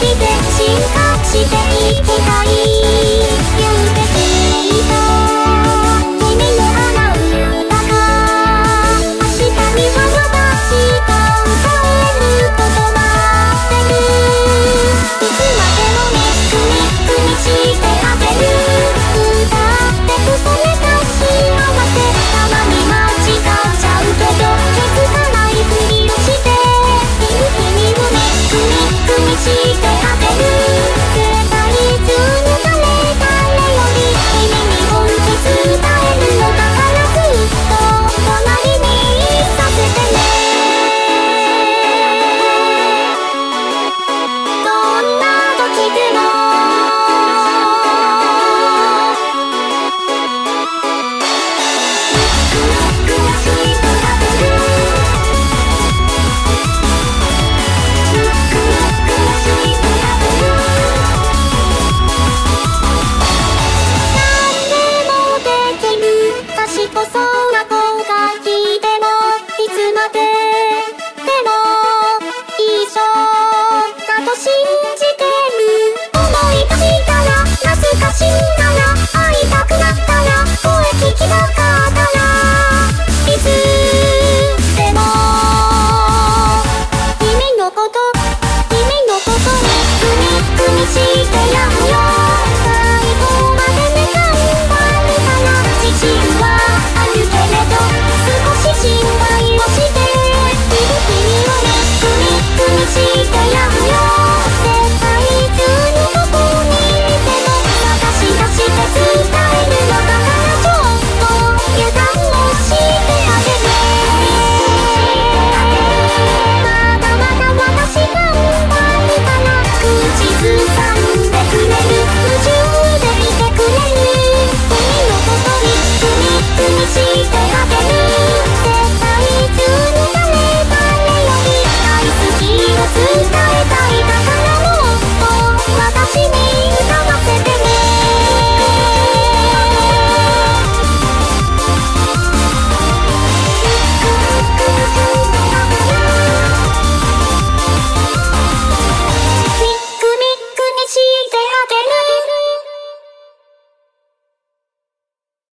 りで進化していきたい。さい